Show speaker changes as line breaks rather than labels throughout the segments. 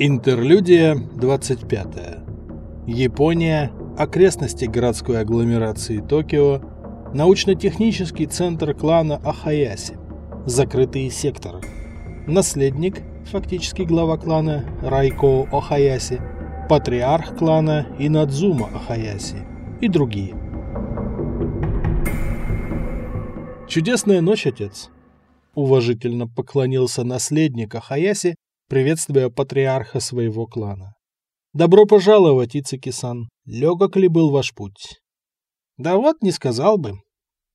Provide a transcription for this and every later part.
Интерлюдия 25. Япония, окрестности городской агломерации Токио, научно-технический центр клана Ахаяси, закрытые секторы. Наследник, фактически глава клана Райко Ахаяси, патриарх клана Инадзума Ахаяси и другие. Чудесная ночь, отец. Уважительно поклонился наследник Ахаяси приветствуя патриарха своего клана. «Добро пожаловать, Ицики-сан. Легок ли был ваш путь?» «Да вот, не сказал бы».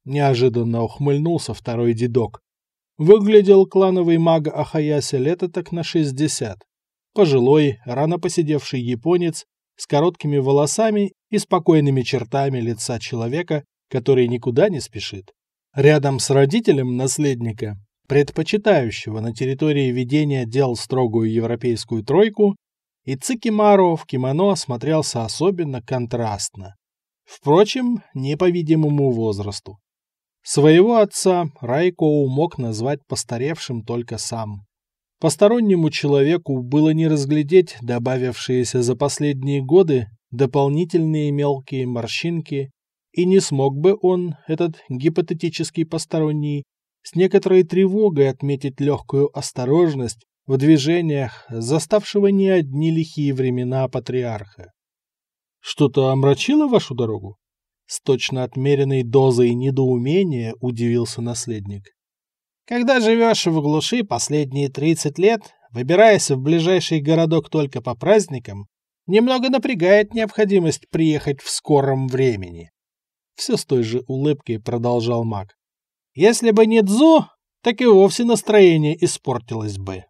Неожиданно ухмыльнулся второй дедок. Выглядел клановый маг Ахаяси лето так на шестьдесят. Пожилой, рано посидевший японец с короткими волосами и спокойными чертами лица человека, который никуда не спешит. Рядом с родителем наследника предпочитающего на территории ведения дел строгую европейскую тройку, и Цикимаро в кимоно смотрелся особенно контрастно. Впрочем, не по видимому возрасту. Своего отца Райкоу мог назвать постаревшим только сам. Постороннему человеку было не разглядеть добавившиеся за последние годы дополнительные мелкие морщинки, и не смог бы он, этот гипотетический посторонний, с некоторой тревогой отметить легкую осторожность в движениях, заставшего не одни лихие времена патриарха. «Что-то омрачило вашу дорогу?» С точно отмеренной дозой недоумения удивился наследник. «Когда живешь в глуши последние тридцать лет, выбираясь в ближайший городок только по праздникам, немного напрягает необходимость приехать в скором времени». Все с той же улыбкой продолжал маг. Если бы не Дзу, так и вовсе настроение испортилось бы.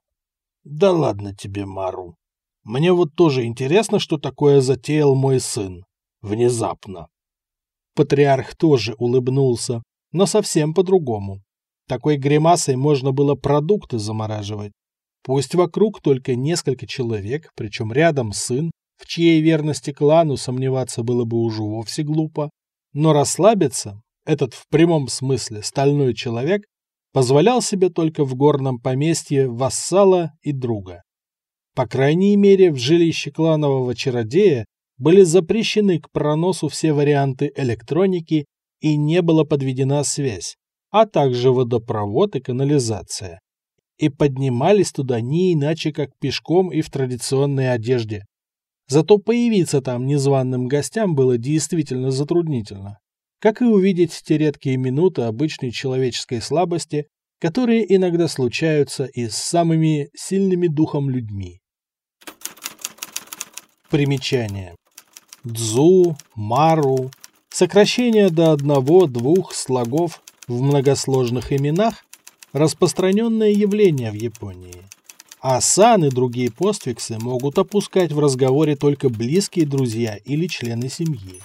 Да ладно тебе, Мару. Мне вот тоже интересно, что такое затеял мой сын. Внезапно. Патриарх тоже улыбнулся, но совсем по-другому. Такой гримасой можно было продукты замораживать. Пусть вокруг только несколько человек, причем рядом сын, в чьей верности клану сомневаться было бы уже вовсе глупо, но расслабиться этот в прямом смысле стальной человек позволял себе только в горном поместье вассала и друга. По крайней мере, в жилище кланового чародея были запрещены к проносу все варианты электроники и не была подведена связь, а также водопровод и канализация. И поднимались туда не иначе, как пешком и в традиционной одежде. Зато появиться там незваным гостям было действительно затруднительно как и увидеть те редкие минуты обычной человеческой слабости, которые иногда случаются и с самыми сильными духом людьми. Примечание. Дзу, Мару, сокращение до одного-двух слогов в многосложных именах – распространенное явление в Японии. А сан и другие постфиксы могут опускать в разговоре только близкие друзья или члены семьи.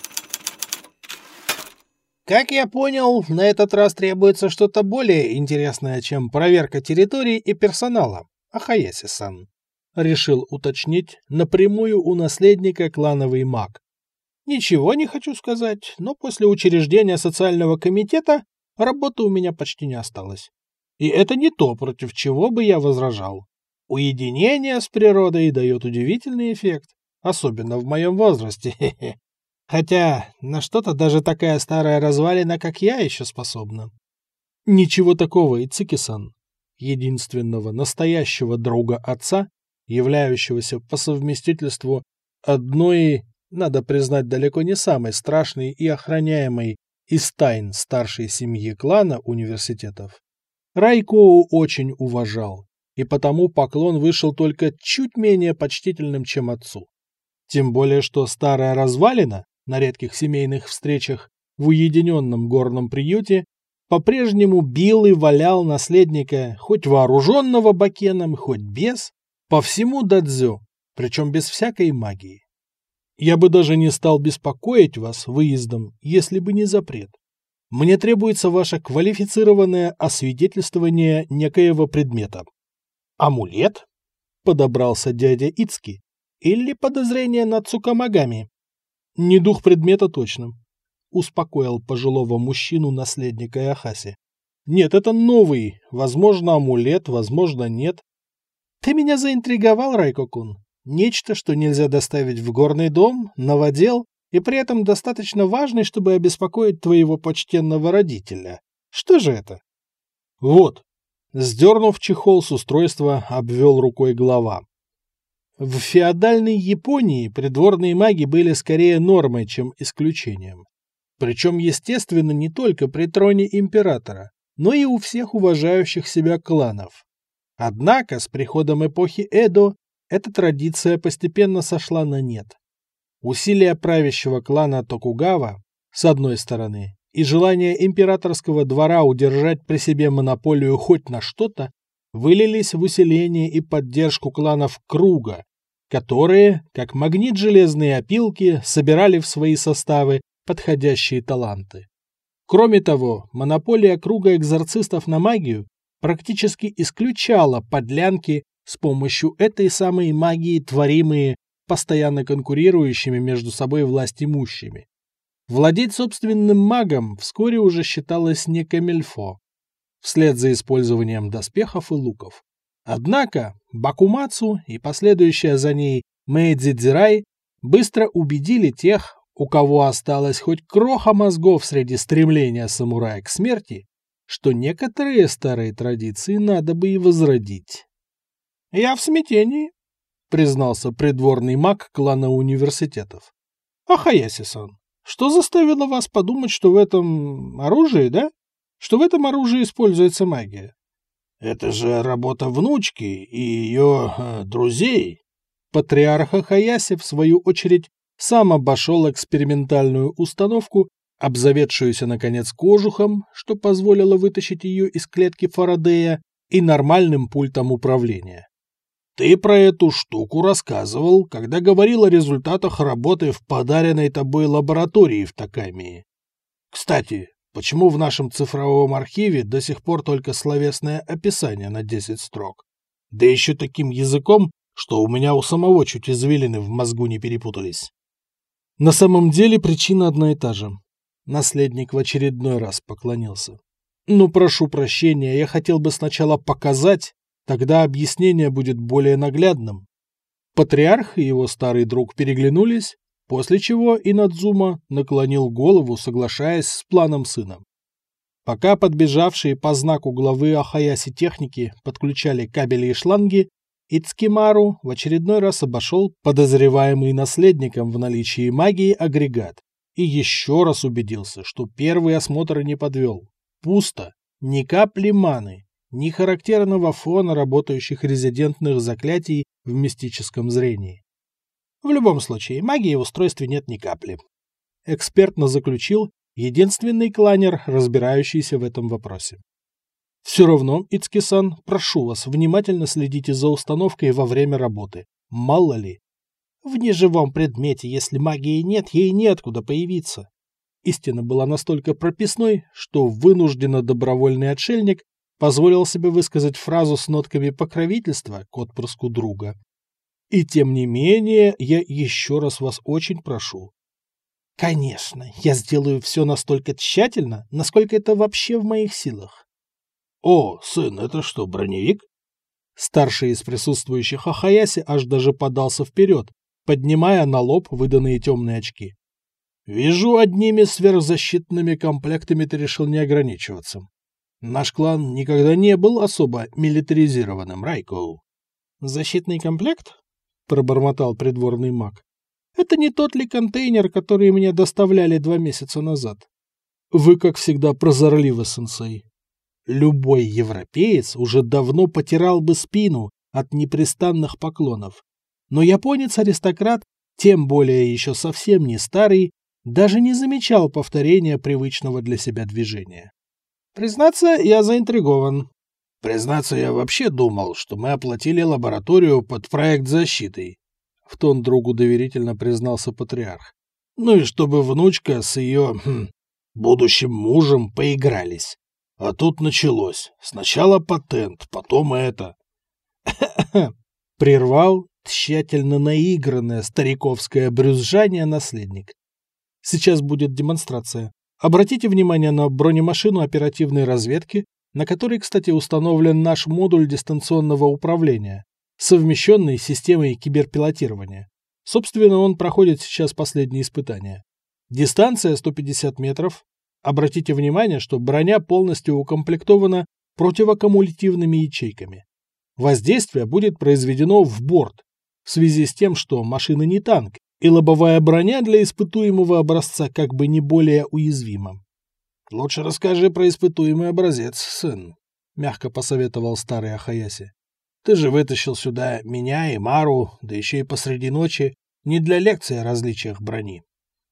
Как я понял, на этот раз требуется что-то более интересное, чем проверка территории и персонала. Ахаяси-сан. Решил уточнить напрямую у наследника клановый маг. Ничего не хочу сказать, но после учреждения социального комитета работы у меня почти не осталось. И это не то, против чего бы я возражал. Уединение с природой дает удивительный эффект, особенно в моем возрасте. Хотя на что-то даже такая старая развалина, как я, еще способна. Ничего такого, Ицики-сан. Единственного настоящего друга отца, являющегося по совместительству одной, надо признать, далеко не самой страшной и охраняемой из тайн старшей семьи клана университетов, Райкоу очень уважал, и потому поклон вышел только чуть менее почтительным, чем отцу. Тем более, что старая развалина, на редких семейных встречах в уединенном горном приюте, по-прежнему бил и валял наследника, хоть вооруженного бакеном, хоть без, по всему дадзё, причем без всякой магии. Я бы даже не стал беспокоить вас выездом, если бы не запрет. Мне требуется ваше квалифицированное освидетельствование некоего предмета. Амулет? Подобрался дядя Ицки. Или подозрение на Цукамагами? Не дух предмета точно. Успокоил пожилого мужчину наследника Яхаси. Нет, это новый. Возможно, амулет, возможно, нет. Ты меня заинтриговал, Райкокун. Нечто, что нельзя доставить в горный дом, новодел, и при этом достаточно важный, чтобы обеспокоить твоего почтенного родителя. Что же это? Вот. Сдернув чехол с устройства, обвел рукой глава. В феодальной Японии придворные маги были скорее нормой, чем исключением. Причем, естественно, не только при троне императора, но и у всех уважающих себя кланов. Однако с приходом эпохи Эдо эта традиция постепенно сошла на нет. Усилия правящего клана Токугава, с одной стороны, и желание императорского двора удержать при себе монополию хоть на что-то, вылились в усиление и поддержку кланов Круга, которые, как магнит железные опилки, собирали в свои составы подходящие таланты. Кроме того, монополия Круга экзорцистов на магию практически исключала подлянки с помощью этой самой магии, творимые постоянно конкурирующими между собой власть имущими. Владеть собственным магом вскоре уже считалось не камельфо, вслед за использованием доспехов и луков. Однако Бакумацу и последующая за ней Мэйдзи Дзирай быстро убедили тех, у кого осталось хоть кроха мозгов среди стремления самурая к смерти, что некоторые старые традиции надо бы и возродить. «Я в смятении», — признался придворный маг клана университетов. «Ахаяси-сан, что заставило вас подумать, что в этом оружии, да? Что в этом оружии используется магия?»
«Это же работа внучки и ее э, друзей».
Патриарх Ахаяси, в свою очередь, сам обошел экспериментальную установку, обзаведшуюся, наконец, кожухом, что позволило вытащить ее из клетки Фарадея, и нормальным пультом управления.
Ты про эту штуку рассказывал, когда говорил о результатах работы в подаренной тобой лаборатории в Такамии. Кстати, почему в нашем цифровом архиве до сих пор только словесное описание на 10 строк? Да еще таким языком, что у меня у самого чуть извилины в мозгу не перепутались.
На самом деле причина одна и та же. Наследник в очередной раз поклонился. Ну, прошу прощения, я хотел бы сначала показать, Тогда объяснение будет более наглядным. Патриарх и его старый друг переглянулись, после чего Инадзума наклонил голову, соглашаясь с планом сына. Пока подбежавшие по знаку главы Ахаяси техники подключали кабели и шланги, Ицкимару в очередной раз обошел подозреваемый наследником в наличии магии агрегат и еще раз убедился, что первый осмотр не подвел. Пусто, ни капли маны, ни характерного фона работающих резидентных заклятий в мистическом зрении. В любом случае, магии в устройстве нет ни капли. Экспертно заключил единственный кланер, разбирающийся в этом вопросе. Все равно, Ицки-сан, прошу вас, внимательно следите за установкой во время работы. Мало ли. В неживом предмете, если магии нет, ей неоткуда появиться. Истина была настолько прописной, что вынужденно добровольный отшельник позволил себе высказать фразу с нотками покровительства к отпрыску друга. И тем не менее, я еще раз вас очень прошу. Конечно, я сделаю все настолько тщательно, насколько это вообще в моих силах.
О, сын, это что, броневик?
Старший из присутствующих Ахаяси аж даже подался вперед, поднимая на лоб выданные темные очки. Вижу, одними сверхзащитными комплектами ты решил не ограничиваться. Наш клан никогда не был особо милитаризированным, Райкоу. Защитный комплект? Пробормотал придворный маг. Это не тот ли контейнер, который мне доставляли два месяца назад? Вы, как всегда, прозорливы, сенсей. Любой европеец уже давно потирал бы спину от непрестанных поклонов. Но японец-аристократ, тем более еще совсем не старый, даже не замечал повторения привычного для себя движения. Признаться, я заинтригован.
Признаться, я вообще думал, что мы оплатили лабораторию под проект защиты. В тон другу доверительно признался патриарх. Ну и чтобы внучка с ее хм, будущим мужем поигрались. А тут началось. Сначала патент, потом это.
Прервал тщательно наигранное стариковское брюзжание наследник. Сейчас будет демонстрация. Обратите внимание на бронемашину оперативной разведки, на которой, кстати, установлен наш модуль дистанционного управления. совмещенной с системой киберпилотирования. Собственно, он проходит сейчас последние испытания. Дистанция 150 метров. Обратите внимание, что броня полностью укомплектована противокумулятивными ячейками. Воздействие будет произведено в борт, в связи с тем, что машина не танк, и лобовая броня для испытуемого образца как бы не более уязвима.
«Лучше расскажи про испытуемый образец, сын», — мягко посоветовал старый Ахаяси. «Ты же вытащил сюда меня и Мару, да еще и посреди ночи, не для лекции о различиях брони».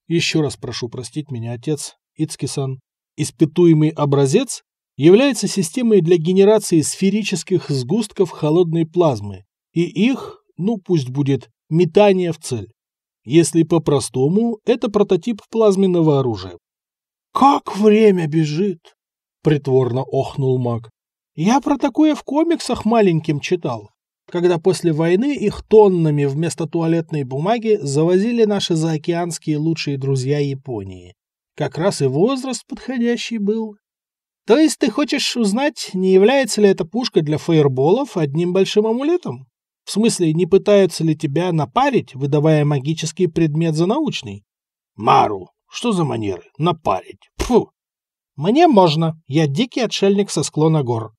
«Еще раз прошу простить меня, отец, Ицки-сан. Испытуемый образец является системой для генерации сферических сгустков холодной плазмы и их, ну пусть будет, метание в цель. Если по-простому, это прототип плазменного оружия.
«Как время бежит!» — притворно охнул маг.
«Я про такое в комиксах маленьким читал, когда после войны их тоннами вместо туалетной бумаги завозили наши заокеанские лучшие друзья Японии. Как раз и возраст подходящий был. То есть ты хочешь узнать, не является ли эта пушка для фаерболов одним большим амулетом? В смысле, не пытаются ли тебя напарить, выдавая магический предмет за научный?
Мару, что за манеры? Напарить. Фу.
Мне можно. Я дикий отшельник со склона гор.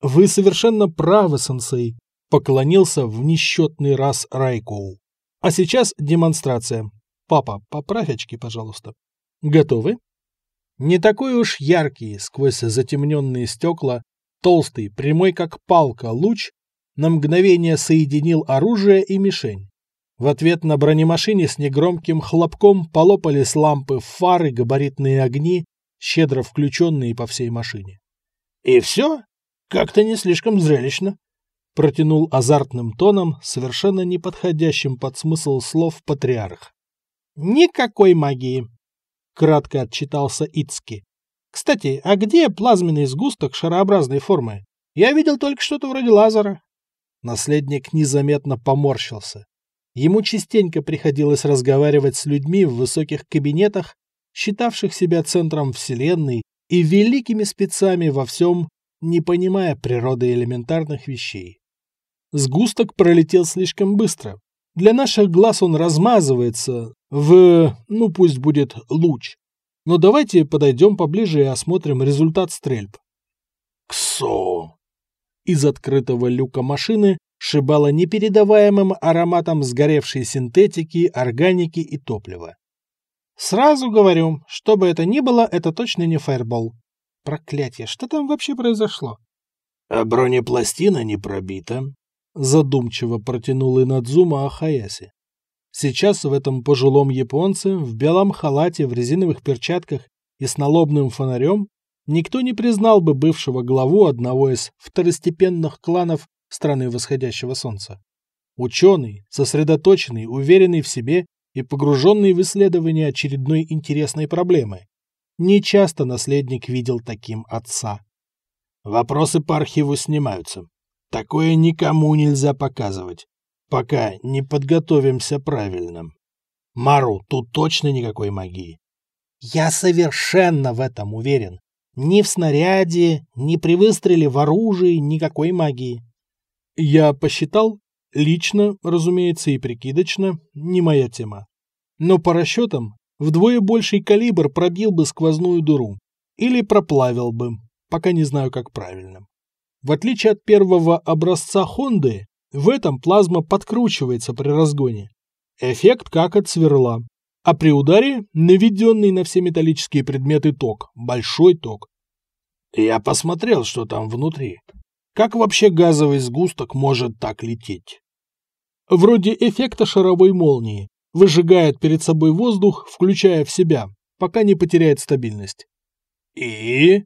Вы совершенно правы, сенсей. Поклонился в несчетный раз Райкоу. А сейчас демонстрация. Папа, поправь очки, пожалуйста. Готовы? Не такой уж яркий, сквозь затемненные стекла, толстый, прямой как палка, луч на мгновение соединил оружие и мишень. В ответ на бронемашине с негромким хлопком полопались лампы, фары, габаритные огни, щедро включенные по всей машине.
«И все? Как-то не слишком зрелищно», —
протянул азартным тоном, совершенно неподходящим под смысл слов патриарх. «Никакой магии», кратко отчитался Ицки. Кстати, а где плазменный сгусток шарообразной формы? Я видел только что-то вроде лазера. Наследник незаметно поморщился. Ему частенько приходилось разговаривать с людьми в высоких кабинетах, считавших себя центром Вселенной и великими спецами во всем, не понимая природы элементарных вещей. Сгусток пролетел слишком быстро. Для наших глаз он размазывается, в, ну пусть будет луч. Но давайте подойдем поближе и осмотрим результат стрельб.
Ксо!
Из открытого люка машины шибало непередаваемым ароматом сгоревшей синтетики, органики и топлива. Сразу говорю, что бы это ни было, это точно не фаербол. Проклятие, что там вообще произошло?
А бронепластина не пробита,
задумчиво протянул Инадзума Ахаяси. Сейчас в этом пожилом японце, в белом халате, в резиновых перчатках и с налобным фонарем, никто не признал бы бывшего главу одного из второстепенных кланов страны восходящего солнца. Ученый, сосредоточенный, уверенный в себе и погруженный в исследование очередной интересной проблемы. Нечасто наследник видел таким отца.
Вопросы по архиву снимаются. Такое никому нельзя показывать пока не подготовимся правильно. Мару, тут точно никакой магии.
Я совершенно в этом уверен. Ни в снаряде, ни при выстреле в оружии никакой магии. Я посчитал, лично, разумеется, и прикидочно, не моя тема. Но по расчетам, вдвое больший калибр пробил бы сквозную дыру. Или проплавил бы, пока не знаю, как правильно. В отличие от первого образца Хонды, в этом плазма подкручивается при разгоне. Эффект как от сверла. А при ударе наведенный на все металлические предметы ток, большой ток.
Я посмотрел, что там внутри. Как вообще газовый сгусток может так лететь?
Вроде эффекта шаровой молнии. Выжигает перед собой воздух, включая в себя, пока не потеряет стабильность.
И?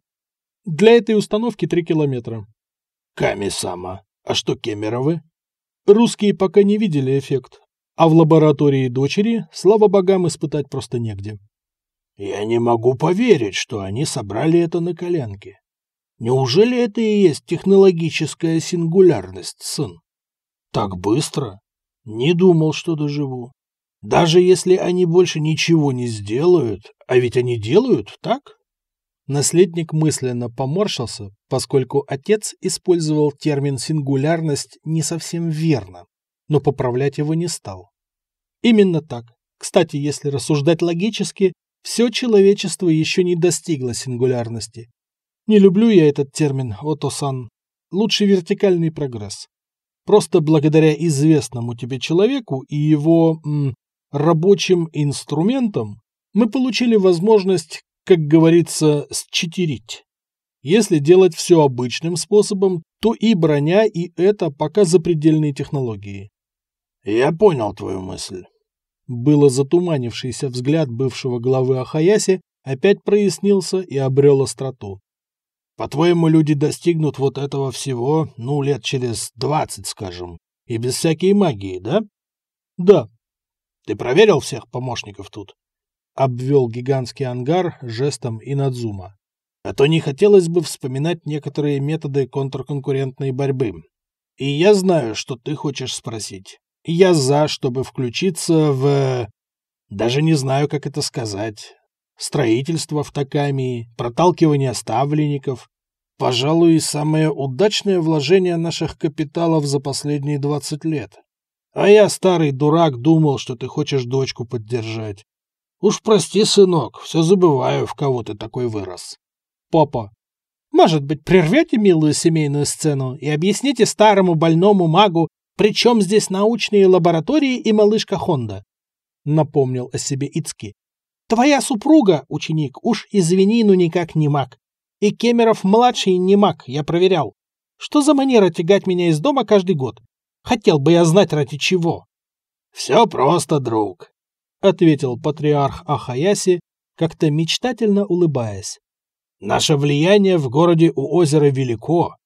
Для этой установки 3 километра.
Ками-сама. А что Кемеровы?
Русские пока не видели эффект, а в лаборатории дочери, слава богам, испытать просто негде.
Я не могу поверить, что они собрали это на коленке. Неужели это и есть технологическая сингулярность, сын? Так быстро? Не думал, что доживу. Даже если они больше ничего не сделают, а ведь они делают, так?
Наследник мысленно поморщился, поскольку отец использовал термин «сингулярность» не совсем верно, но поправлять его не стал. Именно так. Кстати, если рассуждать логически, все человечество еще не достигло сингулярности. Не люблю я этот термин, Ото-сан. Лучше вертикальный прогресс. Просто благодаря известному тебе человеку и его м, рабочим инструментам мы получили возможность, как говорится, счетерить. Если делать все обычным способом, то и броня, и это пока запредельные технологии.
Я понял твою мысль.
Было затуманившийся взгляд бывшего главы Ахаяси опять прояснился и обрел остроту.
По-твоему, люди достигнут вот этого всего, ну, лет через двадцать, скажем, и без всякой магии, да?
Да.
Ты проверил всех помощников тут?
Обвел гигантский ангар жестом Инадзума.
А то не хотелось бы вспоминать некоторые методы контрконкурентной борьбы. И я знаю, что ты хочешь спросить. Я за, чтобы включиться в... Даже не знаю, как это сказать строительство в Такамии, проталкивание ставленников. Пожалуй, самое удачное вложение наших капиталов за последние 20 лет. А я, старый дурак, думал, что ты хочешь дочку поддержать. Уж прости, сынок, все забываю, в кого ты такой вырос.
Папа, может быть, прервете милую семейную сцену и объясните старому больному магу, при чем здесь научные лаборатории и малышка Хонда? Напомнил о себе Ицки. Твоя супруга, ученик, уж извини, но никак не маг. И Кемеров-младший не маг, я проверял. Что за манера тягать меня из дома каждый год? Хотел бы я знать, ради чего.
— Все просто, друг, — ответил патриарх Ахаяси, как-то мечтательно улыбаясь. — Наше влияние в городе у озера велико,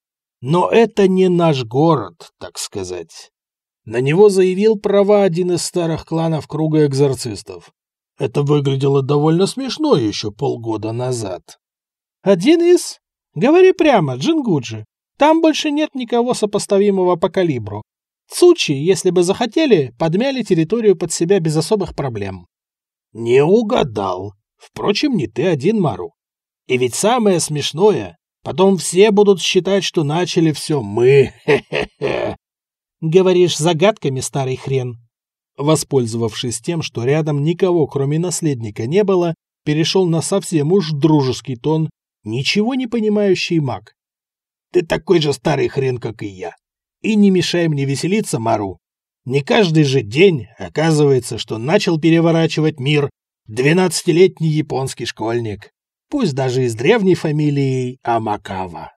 но это не наш город, так сказать. На него заявил права один из старых кланов круга экзорцистов. Это выглядело довольно смешно еще полгода назад.
«Один из? Говори прямо, Джингуджи. Там больше нет никого сопоставимого по калибру. Цучи, если бы захотели, подмяли территорию под себя без особых проблем».
«Не угадал. Впрочем, не ты один, Мару. И ведь самое смешное, потом все будут считать, что начали все мы. Хе-хе-хе».
«Говоришь загадками, старый хрен», Воспользовавшись тем, что рядом никого, кроме наследника, не было, перешел на совсем уж дружеский тон, ничего не понимающий маг.
«Ты такой же старый хрен, как и я. И не мешай мне веселиться, Мару. Не каждый же день оказывается, что начал переворачивать мир двенадцатилетний японский школьник, пусть даже из древней фамилии Амакава».